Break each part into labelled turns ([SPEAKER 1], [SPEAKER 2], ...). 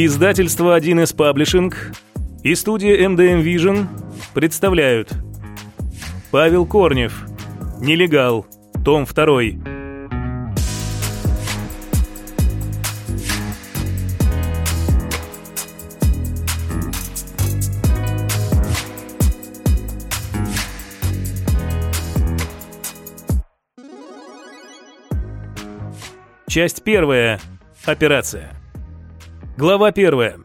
[SPEAKER 1] Издательство 1С Паблишинг и студия MDM Vision представляют Павел Корнев Нелегал Том 2 Часть первая. Операция. Глава первая.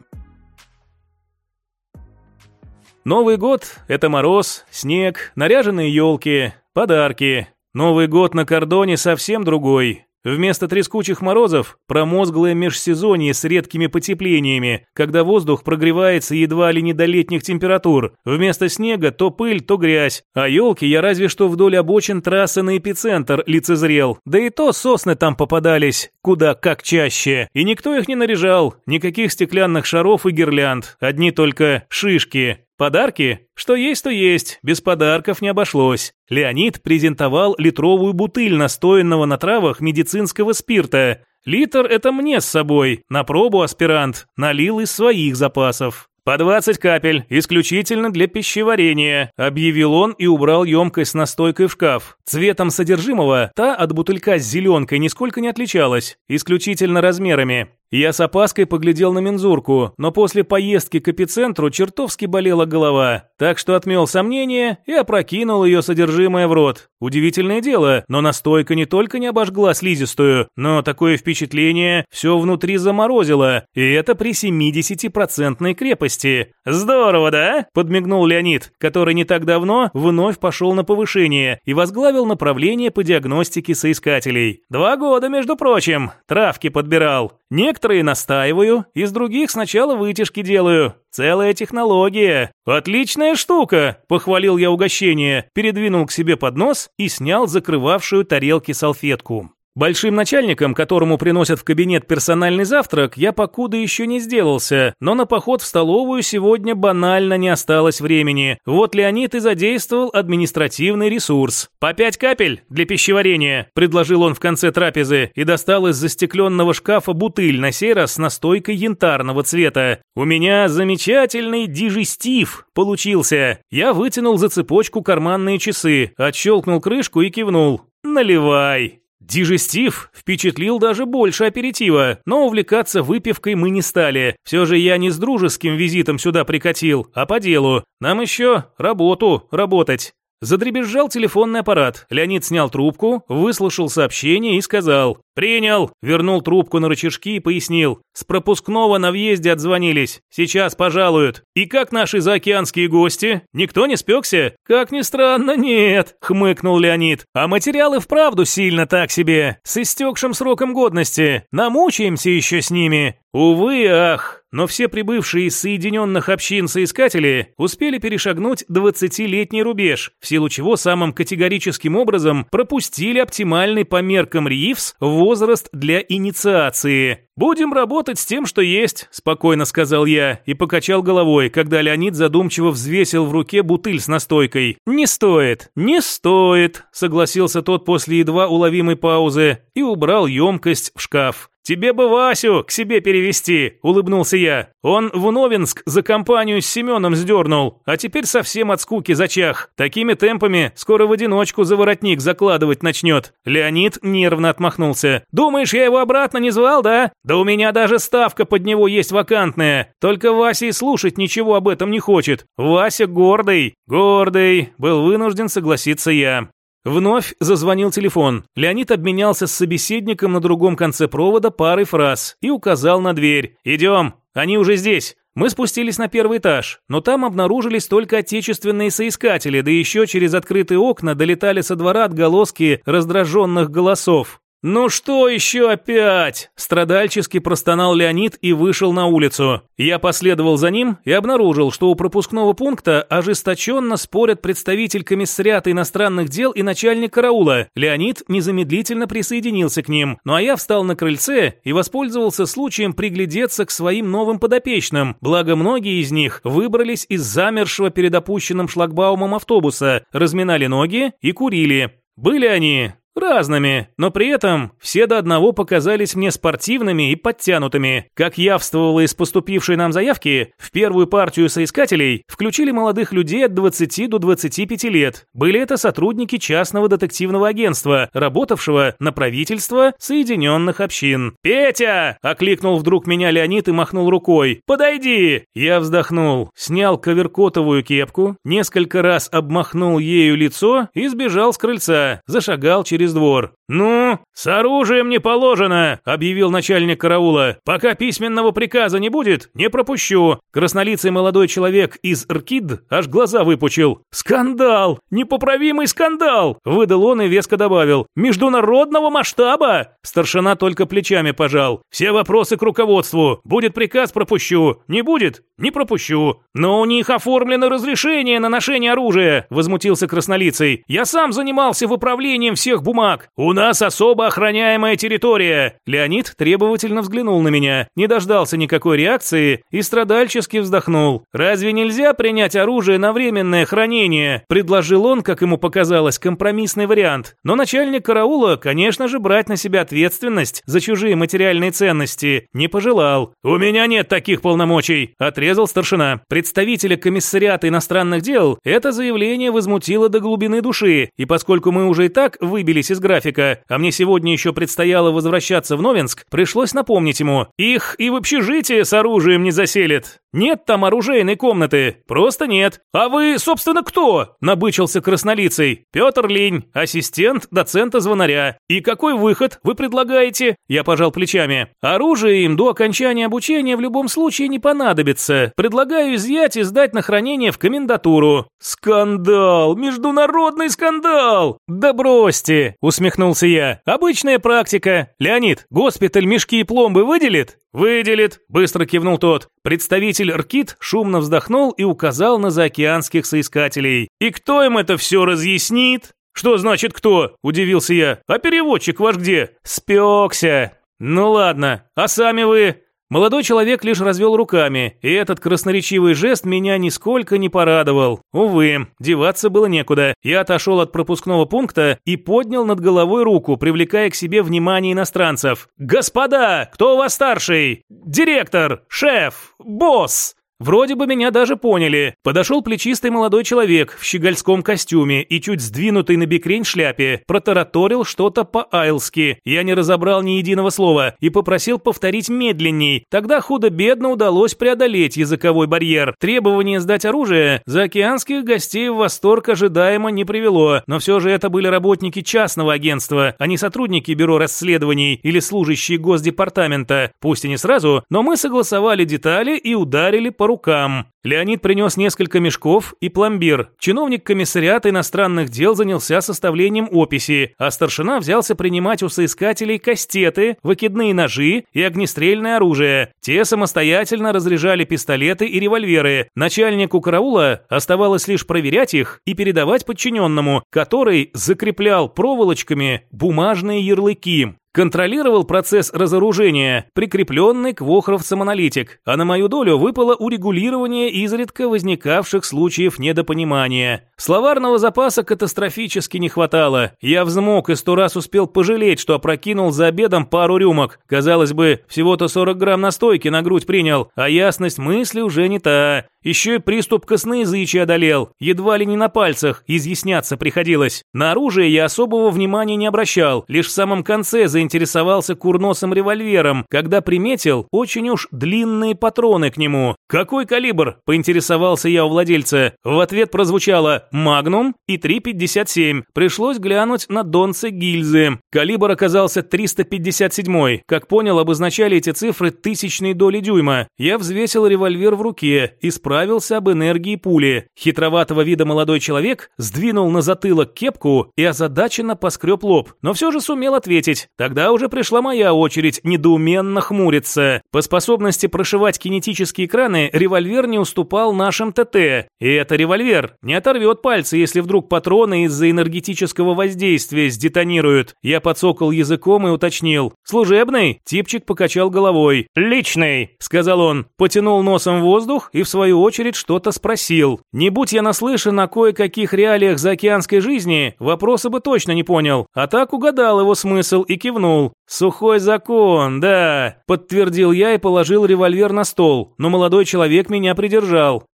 [SPEAKER 1] Новый год – это мороз, снег, наряженные елки, подарки. Новый год на кордоне совсем другой. Вместо трескучих морозов – промозглое межсезонье с редкими потеплениями, когда воздух прогревается едва ли не до летних температур. Вместо снега то пыль, то грязь. А елки я разве что вдоль обочин трассы на эпицентр лицезрел. Да и то сосны там попадались, куда как чаще. И никто их не наряжал, никаких стеклянных шаров и гирлянд, одни только шишки. Подарки? Что есть, то есть, без подарков не обошлось. Леонид презентовал литровую бутыль настоянного на травах медицинского спирта. Литр это мне с собой, на пробу аспирант, налил из своих запасов. «По 20 капель, исключительно для пищеварения», – объявил он и убрал емкость с настойкой в шкаф. Цветом содержимого та от бутылька с зеленкой нисколько не отличалась, исключительно размерами. Я с опаской поглядел на мензурку, но после поездки к эпицентру чертовски болела голова, так что отмел сомнения и опрокинул ее содержимое в рот. Удивительное дело, но настойка не только не обожгла слизистую, но такое впечатление все внутри заморозило, и это при 70% крепости. «Здорово, да?» – подмигнул Леонид, который не так давно вновь пошел на повышение и возглавил направление по диагностике соискателей. «Два года, между прочим, травки подбирал. Некоторые настаиваю, из других сначала вытяжки делаю. Целая технология. Отличная штука, похвалил я угощение, передвинул к себе поднос и снял закрывавшую тарелки салфетку. Большим начальником, которому приносят в кабинет персональный завтрак, я покуда еще не сделался, но на поход в столовую сегодня банально не осталось времени. Вот Леонид и задействовал административный ресурс. «По пять капель для пищеварения», – предложил он в конце трапезы и достал из застекленного шкафа бутыль, на сей раз с настойкой янтарного цвета. «У меня замечательный дижестив получился». Я вытянул за цепочку карманные часы, отщелкнул крышку и кивнул. «Наливай». Дижестив впечатлил даже больше аперитива, но увлекаться выпивкой мы не стали. Все же я не с дружеским визитом сюда прикатил, а по делу. Нам еще работу работать. Задребезжал телефонный аппарат. Леонид снял трубку, выслушал сообщение и сказал «Принял!» Вернул трубку на рычажки и пояснил «С пропускного на въезде отзвонились. Сейчас пожалуют. И как наши заокеанские гости? Никто не спекся?» «Как ни странно, нет!» Хмыкнул Леонид. «А материалы вправду сильно так себе. С истекшим сроком годности. Намучаемся еще с ними. Увы, ах!» Но все прибывшие из Соединенных общин соискатели успели перешагнуть 20-летний рубеж, в силу чего самым категорическим образом пропустили оптимальный по меркам РИИФС возраст для инициации. «Будем работать с тем, что есть», – спокойно сказал я и покачал головой, когда Леонид задумчиво взвесил в руке бутыль с настойкой. «Не стоит, не стоит», – согласился тот после едва уловимой паузы и убрал емкость в шкаф. «Тебе бы Васю к себе перевести», – улыбнулся я. «Он в Новинск за компанию с Семеном сдернул, а теперь совсем от скуки зачах. Такими темпами скоро в одиночку за воротник закладывать начнет». Леонид нервно отмахнулся. «Думаешь, я его обратно не звал, да? Да у меня даже ставка под него есть вакантная. Только Вася и слушать ничего об этом не хочет. Вася гордый». «Гордый», – был вынужден согласиться я. Вновь зазвонил телефон. Леонид обменялся с собеседником на другом конце провода парой фраз и указал на дверь. «Идем, они уже здесь». Мы спустились на первый этаж, но там обнаружились только отечественные соискатели, да еще через открытые окна долетали со двора отголоски раздраженных голосов. «Ну что еще опять?» – страдальчески простонал Леонид и вышел на улицу. Я последовал за ним и обнаружил, что у пропускного пункта ожесточенно спорят представитель комиссариата иностранных дел и начальник караула. Леонид незамедлительно присоединился к ним, ну а я встал на крыльце и воспользовался случаем приглядеться к своим новым подопечным, благо многие из них выбрались из замершего перед опущенным шлагбаумом автобуса, разминали ноги и курили. Были они Разными, но при этом все до одного показались мне спортивными и подтянутыми. Как явствовало из поступившей нам заявки, в первую партию соискателей включили молодых людей от 20 до 25 лет. Были это сотрудники частного детективного агентства, работавшего на правительство Соединенных общин. «Петя!» – окликнул вдруг меня Леонид и махнул рукой. «Подойди!» Я вздохнул, снял коверкотовую кепку, несколько раз обмахнул ею лицо и сбежал с крыльца, зашагал через через двор. «Ну, с оружием не положено», – объявил начальник караула. «Пока письменного приказа не будет, не пропущу». Краснолицый молодой человек из Ркид аж глаза выпучил. «Скандал! Непоправимый скандал!» – выдал он и веско добавил. «Международного масштаба!» Старшина только плечами пожал. «Все вопросы к руководству. Будет приказ, пропущу. Не будет? Не пропущу. Но у них оформлено разрешение на ношение оружия», – возмутился краснолицый. «Я сам занимался выправлением всех бумаг. У нас особо охраняемая территория!» Леонид требовательно взглянул на меня, не дождался никакой реакции и страдальчески вздохнул. «Разве нельзя принять оружие на временное хранение?» Предложил он, как ему показалось, компромиссный вариант. Но начальник караула, конечно же, брать на себя ответственность за чужие материальные ценности не пожелал. «У меня нет таких полномочий», – отрезал старшина. Представителя комиссариата иностранных дел это заявление возмутило до глубины души, и поскольку мы уже и так выбились из графика, а мне сегодня еще предстояло возвращаться в Новинск, пришлось напомнить ему. Их и в общежитие с оружием не заселят. Нет там оружейной комнаты, просто нет. А вы, собственно, кто? Набычился краснолицей. Петр Линь, ассистент доцента звонаря. И какой выход вы предлагаете? Я пожал плечами. Оружие им до окончания обучения в любом случае не понадобится. Предлагаю изъять и сдать на хранение в комендатуру. Скандал, международный скандал. Да бросьте, усмехнулся я. «Обычная практика. Леонид, госпиталь мешки и пломбы выделит?» «Выделит», – быстро кивнул тот. Представитель РКИТ шумно вздохнул и указал на заокеанских соискателей. «И кто им это все разъяснит?» «Что значит кто?» – удивился я. «А переводчик ваш где?» «Спекся». «Ну ладно, а сами вы?» Молодой человек лишь развел руками, и этот красноречивый жест меня нисколько не порадовал. Увы, деваться было некуда. Я отошел от пропускного пункта и поднял над головой руку, привлекая к себе внимание иностранцев. «Господа, кто у вас старший? Директор? Шеф? Босс?» Вроде бы меня даже поняли. Подошел плечистый молодой человек в щегольском костюме и чуть сдвинутый на бекрень шляпе, протараторил что-то по-айлски. Я не разобрал ни единого слова и попросил повторить медленней. Тогда худо-бедно удалось преодолеть языковой барьер. Требование сдать оружие заокеанских гостей в восторг ожидаемо не привело, но все же это были работники частного агентства, а не сотрудники бюро расследований или служащие госдепартамента. Пусть и не сразу, но мы согласовали детали и ударили по по рукам. Леонид принес несколько мешков и пломбир. Чиновник комиссариата иностранных дел занялся составлением описи, а старшина взялся принимать у соискателей кастеты, выкидные ножи и огнестрельное оружие. Те самостоятельно разряжали пистолеты и револьверы. Начальнику караула оставалось лишь проверять их и передавать подчиненному, который закреплял проволочками бумажные ярлыки. Контролировал процесс разоружения прикрепленный к вохровцам аналитик, а на мою долю выпало урегулирование изредка возникавших случаев недопонимания. Словарного запаса катастрофически не хватало. Я взмок и сто раз успел пожалеть, что опрокинул за обедом пару рюмок. Казалось бы, всего-то 40 грамм настойки на грудь принял, а ясность мысли уже не та. Еще и приступ косноязычия одолел. Едва ли не на пальцах изъясняться приходилось. На оружие я особого внимания не обращал. Лишь в самом конце заинтересовался курносым револьвером, когда приметил очень уж длинные патроны к нему. «Какой калибр?» – поинтересовался я у владельца. В ответ прозвучало «Магнум» и 3,57. Пришлось глянуть на донцы гильзы. Калибр оказался 357. Как понял, обозначали эти цифры тысячной доли дюйма. Я взвесил револьвер в руке и справился об энергии пули. Хитроватого вида молодой человек сдвинул на затылок кепку и озадаченно поскреб лоб, но все же сумел ответить. Тогда уже пришла моя очередь недоуменно хмуриться. По способности прошивать кинетические экраны револьвер не уступал уступал нашим ТТ. И это револьвер. Не оторвет пальцы, если вдруг патроны из-за энергетического воздействия сдетонируют. Я подсокал языком и уточнил. «Служебный?» Типчик покачал головой. «Личный», — сказал он. Потянул носом воздух и в свою очередь что-то спросил. Не будь я наслышан о кое-каких реалиях заокеанской жизни, вопроса бы точно не понял. А так угадал его смысл и кивнул. «Сухой закон, да», – подтвердил я и положил револьвер на стол, но молодой человек меня придержал.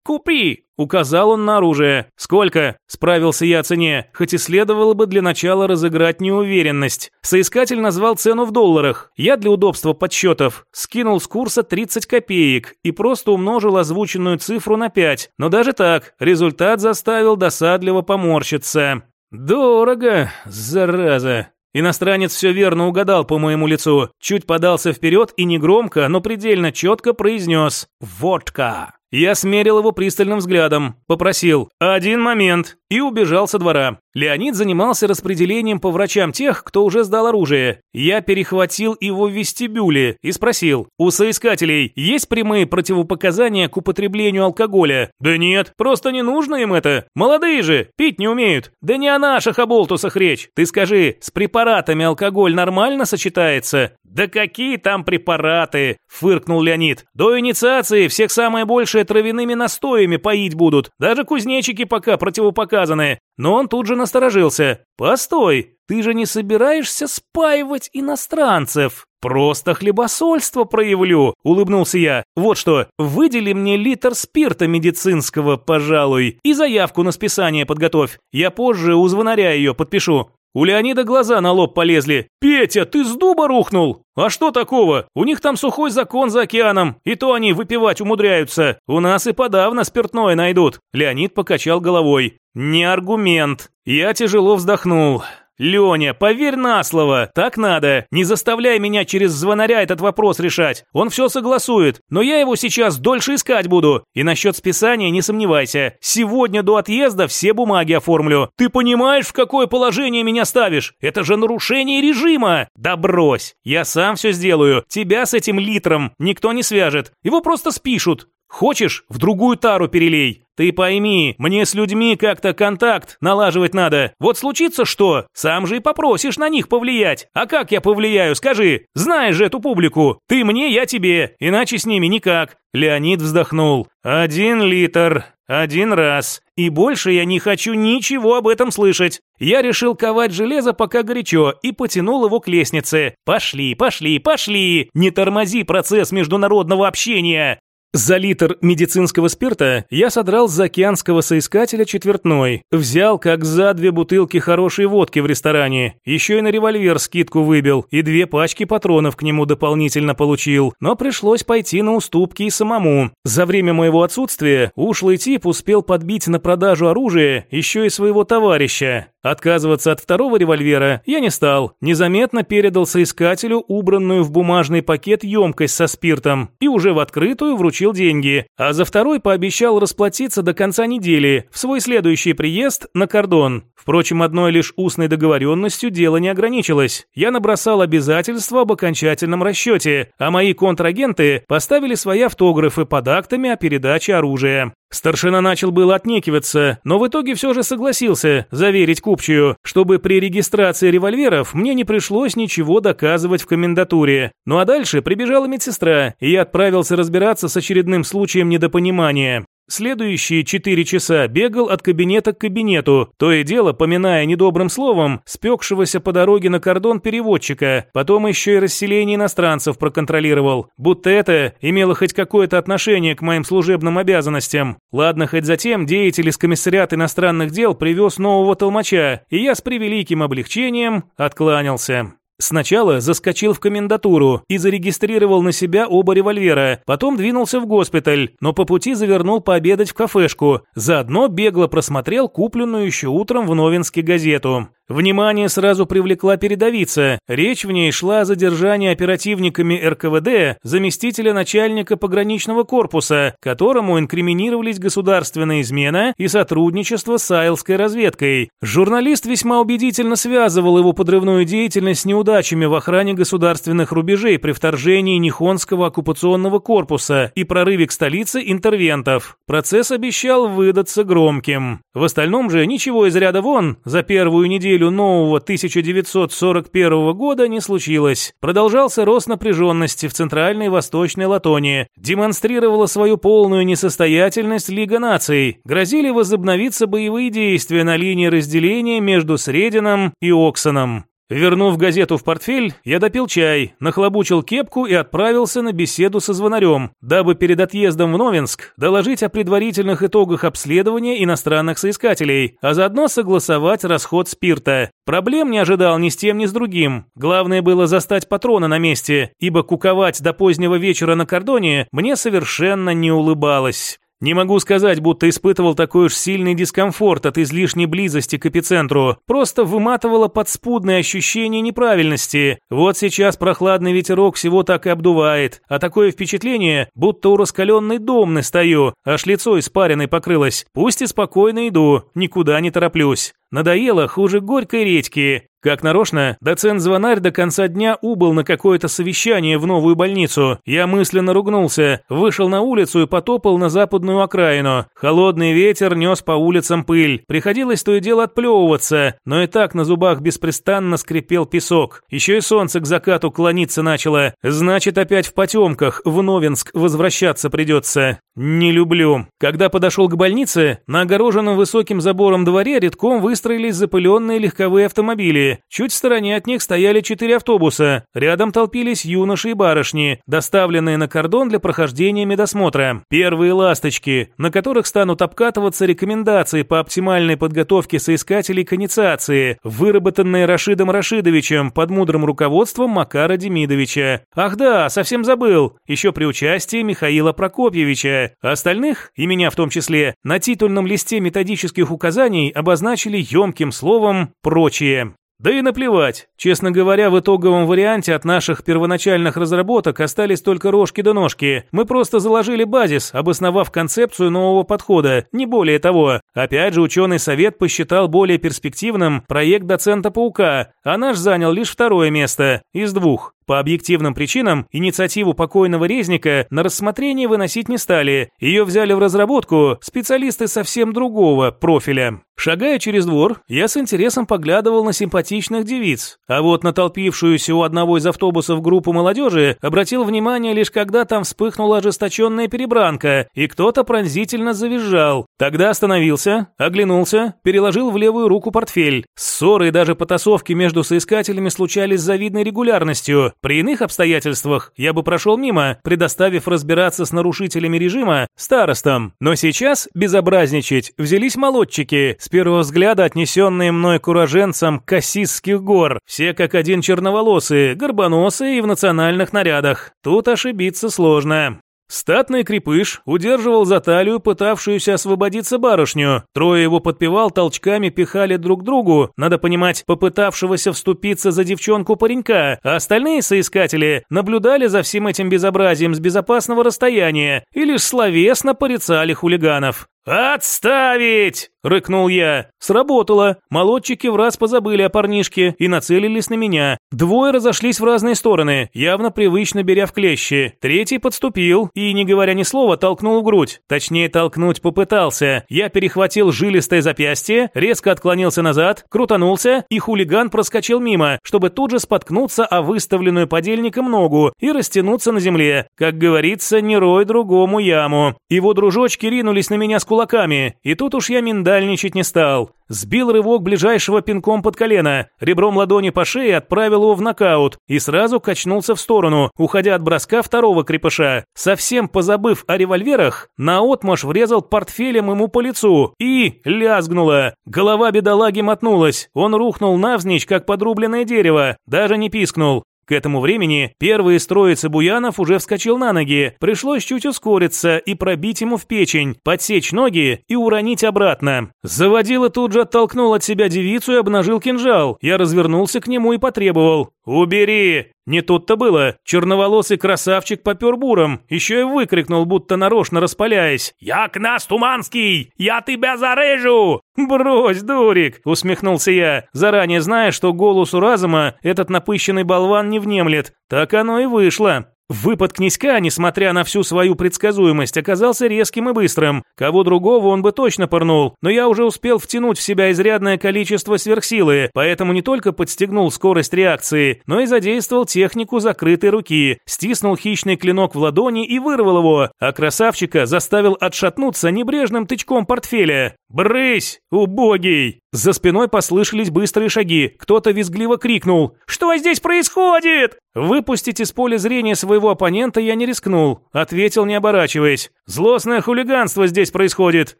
[SPEAKER 1] «Купи!» – указал он на оружие. «Сколько?» – справился я о цене, хоть и следовало бы для начала разыграть неуверенность. Соискатель назвал цену в долларах. Я для удобства подсчетов скинул с курса 30 копеек и просто умножил озвученную цифру на 5. Но даже так, результат заставил досадливо поморщиться. «Дорого, зараза!» Иностранец все верно угадал по моему лицу, чуть подался вперед и негромко, но предельно четко произнес «Водка». Я смерил его пристальным взглядом, попросил «один момент» и убежал со двора. Леонид занимался распределением по врачам тех, кто уже сдал оружие. Я перехватил его в вестибюле и спросил «У соискателей есть прямые противопоказания к употреблению алкоголя?» «Да нет, просто не нужно им это. Молодые же, пить не умеют». «Да не о наших оболтусах речь. Ты скажи, с препаратами алкоголь нормально сочетается?» «Да какие там препараты?» – фыркнул Леонид. «До инициации всех самое большее травяными настоями поить будут. Даже кузнечики пока противопоказаны». Но он тут же насторожился. «Постой, ты же не собираешься спаивать иностранцев?» «Просто хлебосольство проявлю», – улыбнулся я. «Вот что, выдели мне литр спирта медицинского, пожалуй, и заявку на списание подготовь. Я позже у звонаря ее подпишу». У Леонида глаза на лоб полезли. «Петя, ты с дуба рухнул? А что такого? У них там сухой закон за океаном, и то они выпивать умудряются. У нас и подавно спиртное найдут». Леонид покачал головой. «Не аргумент». Я тяжело вздохнул. «Леня, поверь на слово, так надо. Не заставляй меня через звонаря этот вопрос решать. Он все согласует, но я его сейчас дольше искать буду. И насчет списания не сомневайся. Сегодня до отъезда все бумаги оформлю. Ты понимаешь, в какое положение меня ставишь? Это же нарушение режима. Да брось, я сам все сделаю. Тебя с этим литром никто не свяжет. Его просто спишут. Хочешь, в другую тару перелей. Ты пойми, мне с людьми как-то контакт налаживать надо. Вот случится что, сам же и попросишь на них повлиять. А как я повлияю, скажи? Знаешь же эту публику. Ты мне, я тебе. Иначе с ними никак. Леонид вздохнул. Один литр. Один раз. И больше я не хочу ничего об этом слышать. Я решил ковать железо пока горячо и потянул его к лестнице. Пошли, пошли, пошли. Не тормози процесс международного общения. За литр медицинского спирта я содрал с заокеанского соискателя четвертной. Взял как за две бутылки хорошей водки в ресторане. Еще и на револьвер скидку выбил. И две пачки патронов к нему дополнительно получил. Но пришлось пойти на уступки и самому. За время моего отсутствия ушлый тип успел подбить на продажу оружие еще и своего товарища. Отказываться от второго револьвера я не стал. Незаметно передал соискателю убранную в бумажный пакет емкость со спиртом и уже в открытую вручил деньги. А за второй пообещал расплатиться до конца недели в свой следующий приезд на кордон. Впрочем, одной лишь устной договоренностью дело не ограничилось. Я набросал обязательства об окончательном расчете, а мои контрагенты поставили свои автографы под актами о передаче оружия. Старшина начал было отнекиваться, но в итоге все же согласился заверить купчую, чтобы при регистрации револьверов мне не пришлось ничего доказывать в комендатуре. Ну а дальше прибежала медсестра, и я отправился разбираться с очередным случаем недопонимания. Следующие четыре часа бегал от кабинета к кабинету, то и дело, поминая недобрым словом, спекшегося по дороге на кордон переводчика, потом еще и расселение иностранцев проконтролировал, будто это имело хоть какое-то отношение к моим служебным обязанностям. Ладно, хоть затем деятель из комиссариата иностранных дел привез нового толмача, и я с превеликим облегчением откланялся. Сначала заскочил в комендатуру и зарегистрировал на себя оба револьвера, потом двинулся в госпиталь, но по пути завернул пообедать в кафешку, заодно бегло просмотрел купленную еще утром в Новинске газету. Внимание сразу привлекла передовица. Речь в ней шла о задержании оперативниками РКВД заместителя начальника пограничного корпуса, которому инкриминировались государственная измена и сотрудничество с айлской разведкой. Журналист весьма убедительно связывал его подрывную деятельность с неудачами в охране государственных рубежей при вторжении Нихонского оккупационного корпуса и прорыве к столице интервентов. Процесс обещал выдаться громким. В остальном же ничего из ряда вон за первую неделю нового 1941 года не случилось. Продолжался рост напряженности в Центральной и Восточной Латонии. Демонстрировала свою полную несостоятельность Лига наций. Грозили возобновиться боевые действия на линии разделения между Средином и Оксаном. Вернув газету в портфель, я допил чай, нахлобучил кепку и отправился на беседу со звонарем, дабы перед отъездом в Новинск доложить о предварительных итогах обследования иностранных соискателей, а заодно согласовать расход спирта. Проблем не ожидал ни с тем, ни с другим. Главное было застать патрона на месте, ибо куковать до позднего вечера на кордоне мне совершенно не улыбалось. Не могу сказать, будто испытывал такой уж сильный дискомфорт от излишней близости к эпицентру. Просто выматывало подспудное ощущение неправильности. Вот сейчас прохладный ветерок всего так и обдувает. А такое впечатление, будто у раскаленной домны стою. Аж лицо испаренной покрылось. Пусть и спокойно иду, никуда не тороплюсь. Надоело хуже горькой редьки. Как нарочно, доцент Звонарь до конца дня убыл на какое-то совещание в новую больницу. Я мысленно ругнулся, вышел на улицу и потопал на западную окраину. Холодный ветер нес по улицам пыль. Приходилось то и дело отплевываться, но и так на зубах беспрестанно скрипел песок. Еще и солнце к закату клониться начало. Значит, опять в потемках в Новинск возвращаться придется. Не люблю. Когда подошел к больнице, на огороженном высоким забором дворе редком выстроились запыленные легковые автомобили. Чуть в стороне от них стояли четыре автобуса. Рядом толпились юноши и барышни, доставленные на кордон для прохождения медосмотра. Первые ласточки, на которых станут обкатываться рекомендации по оптимальной подготовке соискателей к инициации, выработанные Рашидом Рашидовичем под мудрым руководством Макара Демидовича. Ах да, совсем забыл. Еще при участии Михаила Прокопьевича. Остальных, и меня в том числе, на титульном листе методических указаний обозначили емким словом «прочие». Да и наплевать. Честно говоря, в итоговом варианте от наших первоначальных разработок остались только рожки да ножки. Мы просто заложили базис, обосновав концепцию нового подхода, не более того. Опять же, ученый совет посчитал более перспективным проект доцента Паука, а наш занял лишь второе место из двух. По объективным причинам инициативу покойного резника на рассмотрение выносить не стали. Ее взяли в разработку специалисты совсем другого профиля. Шагая через двор, я с интересом поглядывал на симпатичных девиц. А вот на толпившуюся у одного из автобусов группу молодежи обратил внимание лишь когда там вспыхнула ожесточенная перебранка, и кто-то пронзительно завизжал. Тогда остановился, оглянулся, переложил в левую руку портфель. Ссоры и даже потасовки между соискателями случались с завидной регулярностью. При иных обстоятельствах я бы прошел мимо, предоставив разбираться с нарушителями режима старостам. Но сейчас безобразничать взялись молодчики, с первого взгляда отнесенные мной к уроженцам Кассисских гор. Все как один черноволосые, горбоносые и в национальных нарядах. Тут ошибиться сложно. Статный крепыш удерживал за талию пытавшуюся освободиться барышню. Трое его подпевал, толчками пихали друг другу, надо понимать, попытавшегося вступиться за девчонку паренька, а остальные соискатели наблюдали за всем этим безобразием с безопасного расстояния и лишь словесно порицали хулиганов. «Отставить!» – рыкнул я. Сработало. Молодчики в раз позабыли о парнишке и нацелились на меня. Двое разошлись в разные стороны, явно привычно беря в клещи. Третий подступил и, не говоря ни слова, толкнул в грудь. Точнее, толкнуть попытался. Я перехватил жилистое запястье, резко отклонился назад, крутанулся, и хулиган проскочил мимо, чтобы тут же споткнуться о выставленную подельником ногу и растянуться на земле. Как говорится, не рой другому яму. Его дружочки ринулись на меня с кулаками, и тут уж я миндальничать не стал. Сбил рывок ближайшего пинком под колено, ребром ладони по шее отправил его в нокаут и сразу качнулся в сторону, уходя от броска второго крепыша. Совсем позабыв о револьверах, наотмашь врезал портфелем ему по лицу и лязгнуло. Голова бедолаги мотнулась, он рухнул навзничь, как подрубленное дерево, даже не пискнул. К этому времени первый из троицы буянов уже вскочил на ноги. Пришлось чуть ускориться и пробить ему в печень, подсечь ноги и уронить обратно. Заводила тут же оттолкнул от себя девицу и обнажил кинжал. Я развернулся к нему и потребовал. «Убери!» Не тут-то было. Черноволосый красавчик попер буром, еще и выкрикнул, будто нарочно распаляясь. «Я Кнас Туманский! Я тебя зарежу!» «Брось, дурик!» – усмехнулся я, заранее зная, что голосу разума этот напыщенный болван не внемлет. Так оно и вышло. Выпад князька, несмотря на всю свою предсказуемость, оказался резким и быстрым. Кого другого он бы точно пырнул, но я уже успел втянуть в себя изрядное количество сверхсилы, поэтому не только подстегнул скорость реакции, но и задействовал технику закрытой руки, стиснул хищный клинок в ладони и вырвал его, а красавчика заставил отшатнуться небрежным тычком портфеля. «Брысь, убогий!» За спиной послышались быстрые шаги. Кто-то визгливо крикнул «Что здесь происходит?» Выпустить из поля зрения своего оппонента я не рискнул. Ответил, не оборачиваясь. «Злостное хулиганство здесь происходит.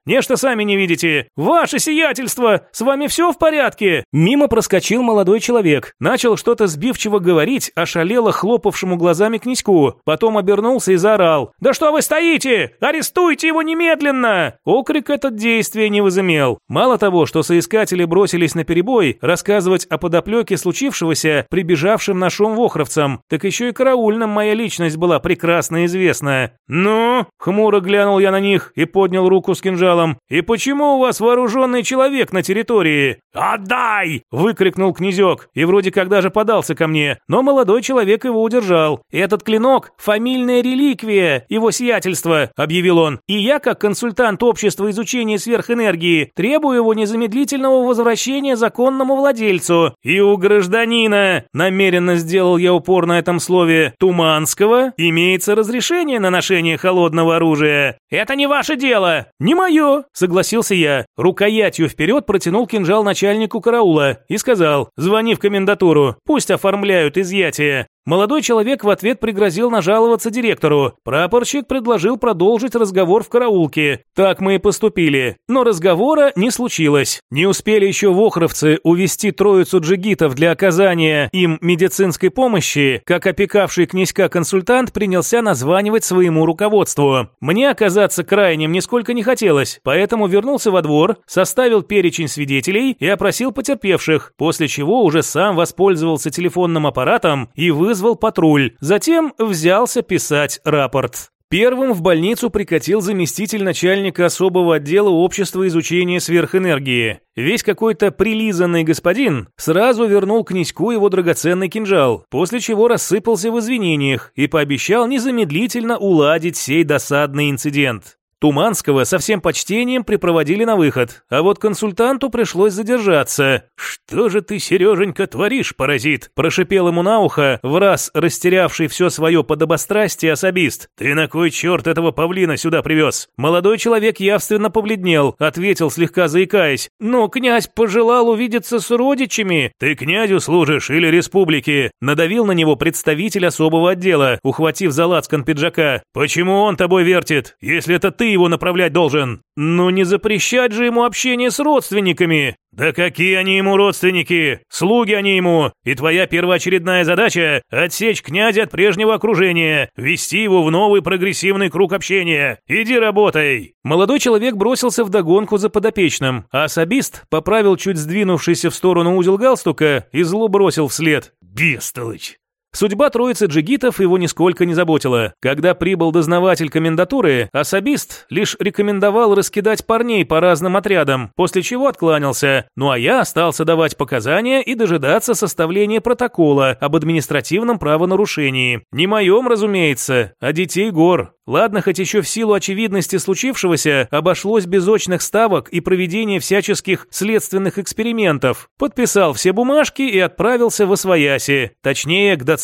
[SPEAKER 1] Нечто сами не видите. Ваше сиятельство! С вами все в порядке?» Мимо проскочил молодой человек. Начал что-то сбивчиво говорить, ошалело хлопавшему глазами князьку. Потом обернулся и заорал. «Да что вы стоите? Арестуйте его немедленно!» Окрик этот действия не возымел. Мало того, что соискатели Искатели бросились на перебой рассказывать о подоплеке случившегося прибежавшим на шум вохровцам, так еще и караульным моя личность была прекрасно известна. «Ну?» – хмуро глянул я на них и поднял руку с кинжалом. «И почему у вас вооруженный человек на территории?» «Отдай!» – выкрикнул князек и вроде как даже подался ко мне, но молодой человек его удержал. «Этот клинок – фамильная реликвия, его сиятельство», – объявил он. «И я, как консультант общества изучения сверхэнергии, требую его незамедлительного возвращения законному владельцу. И у гражданина, намеренно сделал я упор на этом слове, Туманского, имеется разрешение на ношение холодного оружия. Это не ваше дело. Не мое, согласился я. Рукоятью вперед протянул кинжал начальнику караула и сказал, звони в комендатуру, пусть оформляют изъятие. Молодой человек в ответ пригрозил нажаловаться директору. Прапорщик предложил продолжить разговор в караулке. Так мы и поступили. Но разговора не случилось. Не успели еще вохровцы увести троицу джигитов для оказания им медицинской помощи, как опекавший князька консультант принялся названивать своему руководству. Мне оказаться крайним нисколько не хотелось, поэтому вернулся во двор, составил перечень свидетелей и опросил потерпевших, после чего уже сам воспользовался телефонным аппаратом и вы вызвал патруль, затем взялся писать рапорт. Первым в больницу прикатил заместитель начальника особого отдела общества изучения сверхэнергии. Весь какой-то прилизанный господин сразу вернул князьку его драгоценный кинжал, после чего рассыпался в извинениях и пообещал незамедлительно уладить сей досадный инцидент. Туманского со всем почтением припроводили на выход, а вот консультанту пришлось задержаться. «Что же ты, Сереженька, творишь, паразит?» – прошипел ему на ухо, в раз растерявший все свое подобострастие особист. «Ты на кой черт этого павлина сюда привез?» Молодой человек явственно побледнел, ответил, слегка заикаясь. «Ну, князь пожелал увидеться с родичами». «Ты князю служишь или республике?» Надавил на него представитель особого отдела, ухватив за лацкан пиджака. «Почему он тобой вертит, если это ты его направлять должен. Ну не запрещать же ему общение с родственниками. Да какие они ему родственники? Слуги они ему. И твоя первоочередная задача – отсечь князя от прежнего окружения, ввести его в новый прогрессивный круг общения. Иди работай. Молодой человек бросился в догонку за подопечным, а особист поправил чуть сдвинувшийся в сторону узел галстука и зло бросил вслед. Бестолочь. Судьба троицы джигитов его нисколько не заботила. Когда прибыл дознаватель комендатуры, особист лишь рекомендовал раскидать парней по разным отрядам, после чего откланялся. Ну а я остался давать показания и дожидаться составления протокола об административном правонарушении. Не моем, разумеется, а детей гор. Ладно, хоть еще в силу очевидности случившегося обошлось без очных ставок и проведения всяческих следственных экспериментов. Подписал все бумажки и отправился в Освояси, точнее, к доценту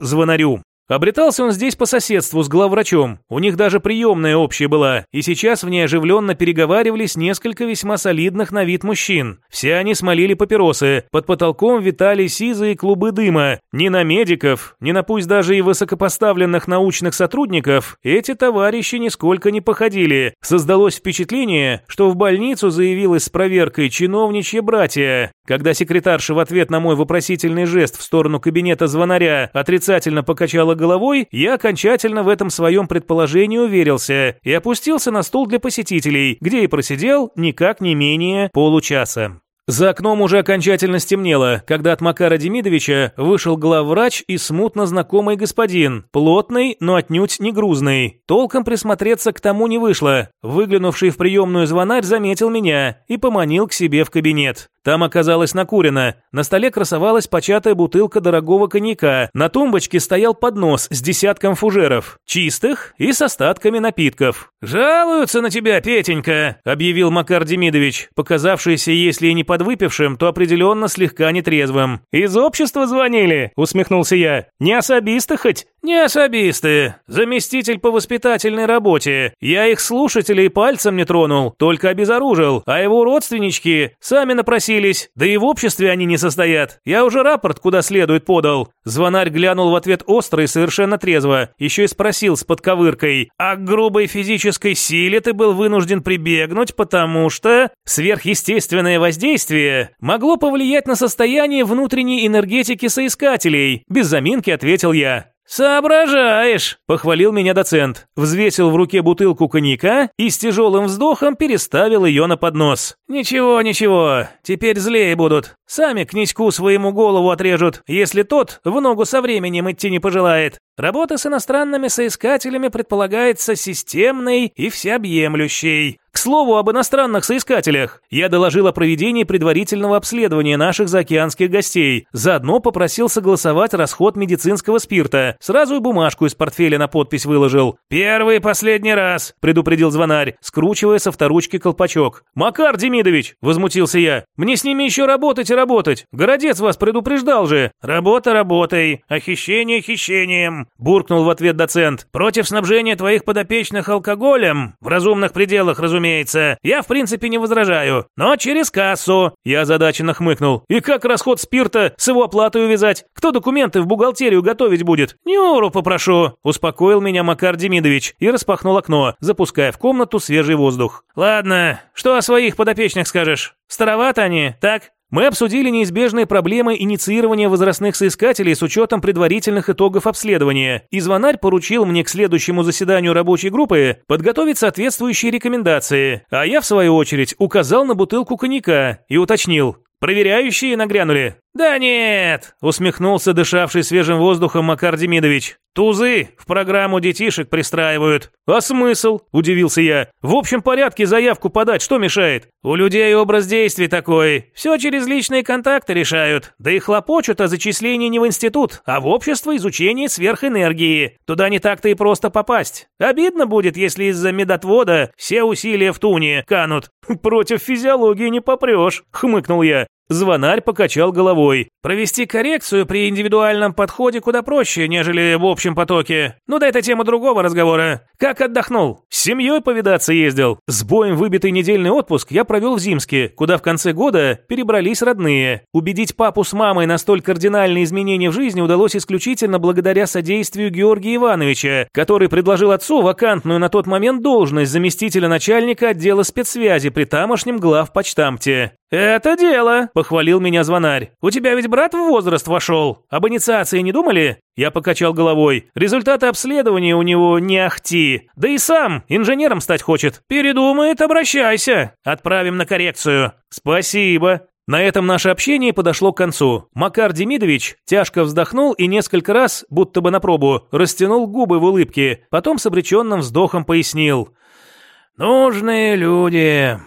[SPEAKER 1] Звонарю. Обретался он здесь по соседству с главврачом. У них даже приемная общая была, и сейчас в ней оживленно переговаривались несколько весьма солидных на вид мужчин. Все они смолили папиросы, под потолком витали сизые клубы дыма. Ни на медиков, ни на пусть даже и высокопоставленных научных сотрудников эти товарищи нисколько не походили. Создалось впечатление, что в больницу заявилась с проверкой чиновничье братья. Когда секретарша в ответ на мой вопросительный жест в сторону кабинета звонаря отрицательно покачала головой, я окончательно в этом своем предположении уверился и опустился на стул для посетителей, где и просидел никак не менее получаса. За окном уже окончательно стемнело, когда от Макара Демидовича вышел главврач и смутно знакомый господин, плотный, но отнюдь не грузный. Толком присмотреться к тому не вышло. Выглянувший в приемную звонарь заметил меня и поманил к себе в кабинет. Там оказалось накурено. На столе красовалась початая бутылка дорогого коньяка. На тумбочке стоял поднос с десятком фужеров. Чистых и с остатками напитков. «Жалуются на тебя, Петенька», — объявил Макар Демидович, показавшийся, если и не подвыпившим, то определенно слегка нетрезвым. «Из общества звонили?» — усмехнулся я. «Не особисты хоть?» «Не особисты. Заместитель по воспитательной работе. Я их слушателей пальцем не тронул, только обезоружил, а его родственнички сами напросились, да и в обществе они не состоят. Я уже рапорт куда следует подал». Звонарь глянул в ответ остро и совершенно трезво, еще и спросил с подковыркой, «А к грубой физической силе ты был вынужден прибегнуть, потому что сверхъестественное воздействие могло повлиять на состояние внутренней энергетики соискателей?» Без заминки ответил я. «Соображаешь!» – похвалил меня доцент. Взвесил в руке бутылку коньяка и с тяжелым вздохом переставил ее на поднос. «Ничего, ничего, теперь злее будут. Сами князьку своему голову отрежут, если тот в ногу со временем идти не пожелает. Работа с иностранными соискателями предполагается системной и всеобъемлющей. К слову об иностранных соискателях. Я доложил о проведении предварительного обследования наших заокеанских гостей. Заодно попросил согласовать расход медицинского спирта. Сразу и бумажку из портфеля на подпись выложил. «Первый и последний раз», – предупредил звонарь, скручивая со вторучки колпачок. «Макар Демидович», – возмутился я, – «мне с ними еще работать и работать. Городец вас предупреждал же». «Работа работой, а хищение хищением», – буркнул в ответ доцент. «Против снабжения твоих подопечных алкоголем, в разумных пределах, разумеется. Я в принципе не возражаю. Но через кассу. Я озадаченно хмыкнул. И как расход спирта с его оплатой увязать? Кто документы в бухгалтерию готовить будет? Нюру попрошу. Успокоил меня Макар Демидович и распахнул окно, запуская в комнату свежий воздух. Ладно, что о своих подопечных скажешь? Староваты они, так? Мы обсудили неизбежные проблемы инициирования возрастных соискателей с учетом предварительных итогов обследования, и звонарь поручил мне к следующему заседанию рабочей группы подготовить соответствующие рекомендации, а я, в свою очередь, указал на бутылку коньяка и уточнил. «Проверяющие нагрянули?» «Да нет», — усмехнулся дышавший свежим воздухом Макар Демидович. «Тузы в программу детишек пристраивают». «А смысл?» – удивился я. «В общем порядке заявку подать, что мешает?» «У людей образ действий такой. Все через личные контакты решают. Да и хлопочут о зачислении не в институт, а в общество изучения сверхэнергии. Туда не так-то и просто попасть. Обидно будет, если из-за медотвода все усилия в туне канут». «Против физиологии не попрешь», – хмыкнул я. Звонарь покачал головой. «Провести коррекцию при индивидуальном подходе куда проще, нежели в общем потоке. Ну да это тема другого разговора. Как отдохнул? С семьей повидаться ездил. С боем выбитый недельный отпуск я провел в Зимске, куда в конце года перебрались родные. Убедить папу с мамой на столь кардинальные изменения в жизни удалось исключительно благодаря содействию Георгия Ивановича, который предложил отцу вакантную на тот момент должность заместителя начальника отдела спецсвязи при тамошнем главпочтамте. «Это дело!» – похвалил меня звонарь. «У тебя ведь брат в возраст вошел. Об инициации не думали?» Я покачал головой. Результаты обследования у него не ахти. Да и сам инженером стать хочет. Передумает, обращайся. Отправим на коррекцию. Спасибо. На этом наше общение подошло к концу. Макар Демидович тяжко вздохнул и несколько раз, будто бы на пробу, растянул губы в улыбке, потом с обреченным вздохом пояснил. «Нужные люди.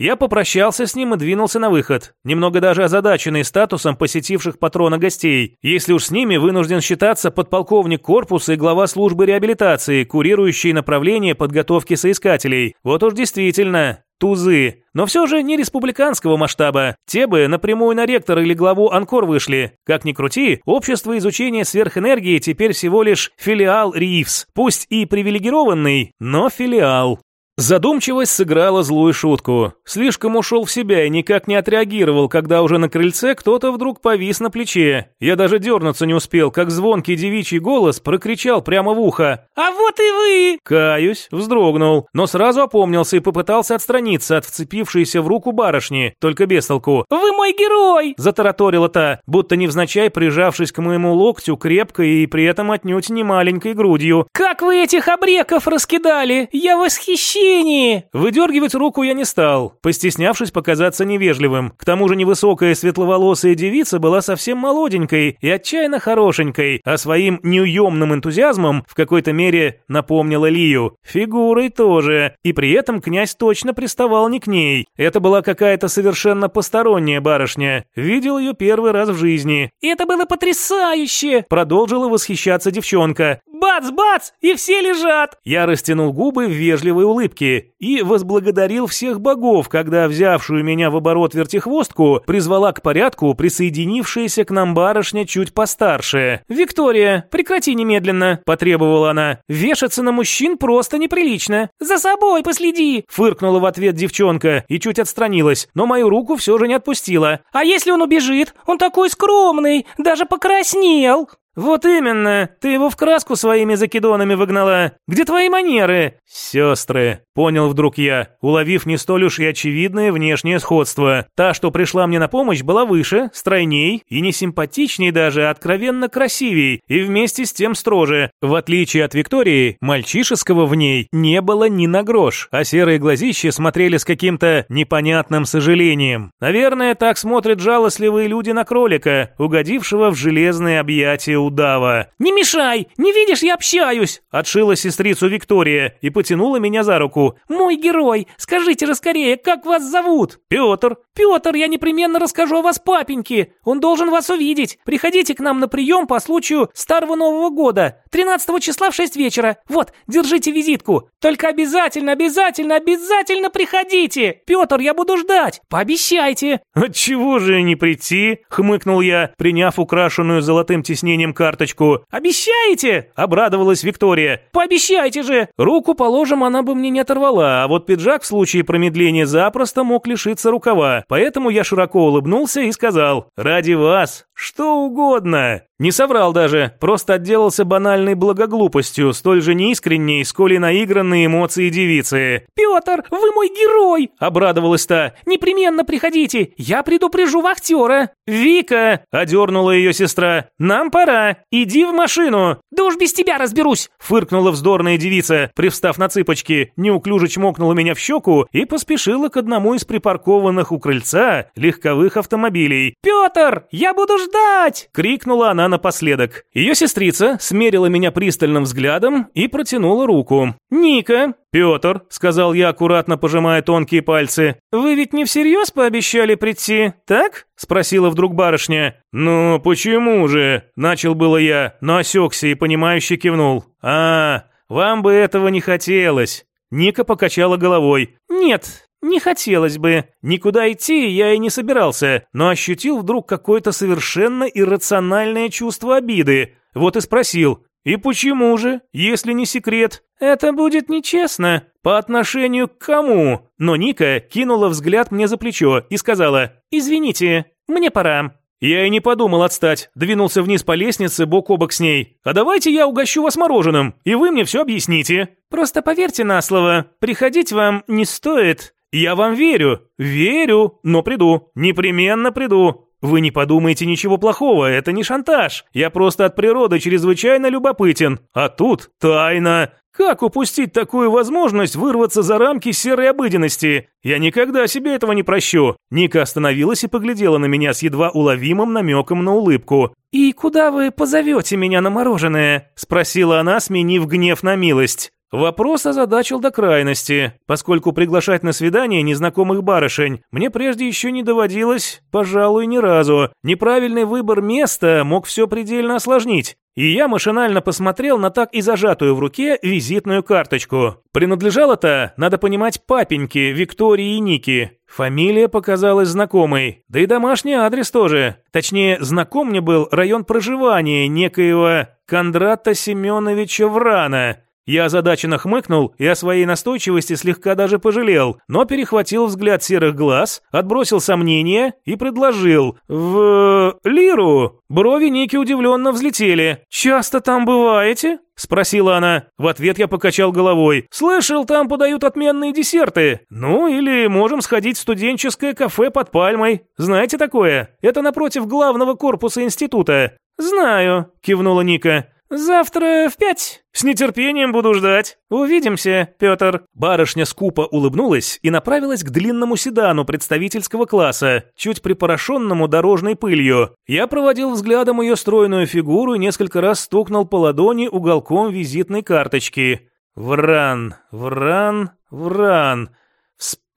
[SPEAKER 1] Я попрощался с ним и двинулся на выход, немного даже озадаченный статусом посетивших патрона гостей, если уж с ними вынужден считаться подполковник корпуса и глава службы реабилитации, курирующий направление подготовки соискателей. Вот уж действительно, тузы. Но все же не республиканского масштаба. Те бы напрямую на ректора или главу Анкор вышли. Как ни крути, общество изучения сверхэнергии теперь всего лишь филиал РИФС. Пусть и привилегированный, но филиал. Задумчивость сыграла злую шутку. Слишком ушел в себя и никак не отреагировал, когда уже на крыльце кто-то вдруг повис на плече. Я даже дернуться не успел, как звонкий девичий голос прокричал прямо в ухо.
[SPEAKER 2] «А вот и вы!»
[SPEAKER 1] Каюсь, вздрогнул, но сразу опомнился и попытался отстраниться от вцепившейся в руку барышни, только без толку.
[SPEAKER 2] «Вы мой герой!»
[SPEAKER 1] Затараторила та, будто невзначай прижавшись к моему локтю крепко и при этом отнюдь не маленькой грудью.
[SPEAKER 2] «Как вы этих обреков раскидали! Я восхищен!» Спасении!»
[SPEAKER 1] Выдергивать руку я не стал, постеснявшись показаться невежливым. К тому же невысокая светловолосая девица была совсем молоденькой и отчаянно хорошенькой, а своим неуемным энтузиазмом в какой-то мере напомнила Лию. Фигурой тоже. И при этом князь точно приставал не к ней. Это была какая-то совершенно посторонняя барышня. Видел ее первый раз в жизни.
[SPEAKER 2] «Это было потрясающе!»
[SPEAKER 1] Продолжила восхищаться девчонка.
[SPEAKER 2] Бац-бац! И все лежат!»
[SPEAKER 1] Я растянул губы в вежливой улыбке и возблагодарил всех богов, когда взявшую меня в оборот вертихвостку призвала к порядку присоединившаяся к нам барышня чуть постарше.
[SPEAKER 2] «Виктория, прекрати немедленно!» – потребовала она. «Вешаться на мужчин просто неприлично!» «За собой последи!»
[SPEAKER 1] – фыркнула в ответ девчонка и чуть отстранилась, но мою руку все же не отпустила.
[SPEAKER 2] «А если он убежит? Он такой скромный, даже покраснел!»
[SPEAKER 1] «Вот именно! Ты его в краску своими закидонами выгнала! Где твои манеры?» «Сестры!» – понял вдруг я, уловив не столь уж и очевидное внешнее сходство. Та, что пришла мне на помощь, была выше, стройней и не симпатичней даже, а откровенно красивей и вместе с тем строже. В отличие от Виктории, мальчишеского в ней не было ни на грош, а серые глазища смотрели с каким-то непонятным сожалением. Наверное, так смотрят жалостливые люди на кролика, угодившего в железные объятия удава.
[SPEAKER 2] «Не мешай! Не видишь, я общаюсь!»
[SPEAKER 1] Отшила сестрицу Виктория и потянула меня за руку.
[SPEAKER 2] «Мой герой! Скажите же скорее, как вас зовут?»
[SPEAKER 1] «Петр».
[SPEAKER 2] «Петр, я непременно расскажу о вас папеньке. Он должен вас увидеть. Приходите к нам на прием по случаю Старого Нового года. 13 числа в 6 вечера. Вот, держите визитку. Только обязательно, обязательно, обязательно приходите. Петр, я буду ждать. Пообещайте».
[SPEAKER 1] «Отчего же не прийти?» — хмыкнул я, приняв украшенную золотым тиснением карточку.
[SPEAKER 2] «Обещаете?»
[SPEAKER 1] – обрадовалась Виктория.
[SPEAKER 2] «Пообещайте же!»
[SPEAKER 1] Руку, положим, она бы мне не оторвала, а вот пиджак в случае промедления запросто мог лишиться рукава. Поэтому я широко улыбнулся и сказал «Ради вас, что угодно». Не соврал даже, просто отделался банальной благоглупостью, столь же неискренней, сколь и наигранные эмоции девицы.
[SPEAKER 2] «Петр, вы мой герой!»
[SPEAKER 1] – обрадовалась та.
[SPEAKER 2] «Непременно приходите, я предупрежу вахтера».
[SPEAKER 1] «Вика!» – одернула ее сестра. «Нам пора, иди в машину».
[SPEAKER 2] «Да уж без тебя разберусь!»
[SPEAKER 1] – фыркнула вздорная девица, привстав на цыпочки, неуклюже чмокнула меня в щеку и поспешила к одному из припаркованных у крыльца легковых автомобилей.
[SPEAKER 2] «Петр, я буду ждать!»
[SPEAKER 1] – крикнула она напоследок. Ее сестрица смерила меня пристальным взглядом и протянула руку. «Ника, Петр», — сказал я, аккуратно пожимая тонкие пальцы, «вы ведь не всерьез пообещали прийти, так?» — спросила вдруг барышня. «Ну, почему же?» — начал было я, но осекся и понимающе кивнул. «А, вам бы этого не хотелось». Ника покачала головой. «Нет, не хотелось бы. Никуда идти я и не собирался, но ощутил вдруг какое-то совершенно иррациональное чувство обиды. Вот и спросил, «И почему же, если не секрет? Это будет нечестно. По отношению к кому?» Но Ника кинула взгляд мне за плечо и сказала, «Извините, мне пора». Я и не подумал отстать, двинулся вниз по лестнице бок о бок с ней. «А давайте я угощу вас мороженым, и вы мне все объясните». «Просто поверьте на слово, приходить вам не стоит». «Я вам верю, верю, но приду, непременно приду. Вы не подумайте ничего плохого, это не шантаж. Я просто от природы чрезвычайно любопытен. А тут тайна. Как упустить такую возможность вырваться за рамки серой обыденности? Я никогда себе этого не прощу. Ника остановилась и поглядела на меня с едва уловимым намеком на улыбку. «И куда вы позовете меня на мороженое?» – спросила она, сменив гнев на милость. Вопрос озадачил до крайности, поскольку приглашать на свидание незнакомых барышень мне прежде еще не доводилось, пожалуй, ни разу. Неправильный выбор места мог все предельно осложнить. И я машинально посмотрел на так и зажатую в руке визитную карточку. Принадлежала-то, надо понимать, папеньке Виктории и Ники. Фамилия показалась знакомой, да и домашний адрес тоже. Точнее, знаком мне был район проживания некоего Кондрата Семеновича Врана. Я озадаченно хмыкнул и о своей настойчивости слегка даже пожалел, но перехватил взгляд серых глаз, отбросил сомнения и предложил «В... Лиру». Брови Ники удивленно взлетели. «Часто там бываете?» – спросила она. В ответ я покачал головой. «Слышал, там подают отменные десерты. Ну, или можем сходить в студенческое кафе под пальмой. Знаете такое? Это напротив главного корпуса института». «Знаю», – кивнула Ника. «Завтра в пять. С нетерпением буду ждать. Увидимся, Петр». Барышня скупо улыбнулась и направилась к длинному седану представительского класса, чуть припорошенному дорожной пылью. Я проводил взглядом ее стройную фигуру и несколько раз стукнул по ладони уголком визитной карточки. «Вран, Вран, Вран».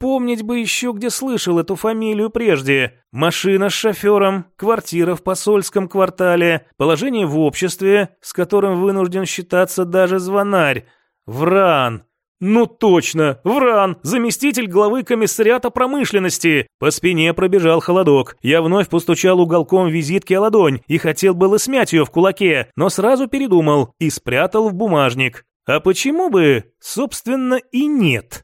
[SPEAKER 1] Вспомнить бы еще, где слышал эту фамилию прежде. Машина с шофером, квартира в посольском квартале, положение в обществе, с которым вынужден считаться даже звонарь. Вран. Ну точно, Вран, заместитель главы комиссариата промышленности. По спине пробежал холодок. Я вновь постучал уголком визитки о ладонь и хотел было смять ее в кулаке, но сразу передумал и спрятал в бумажник. А почему бы, собственно, и нет?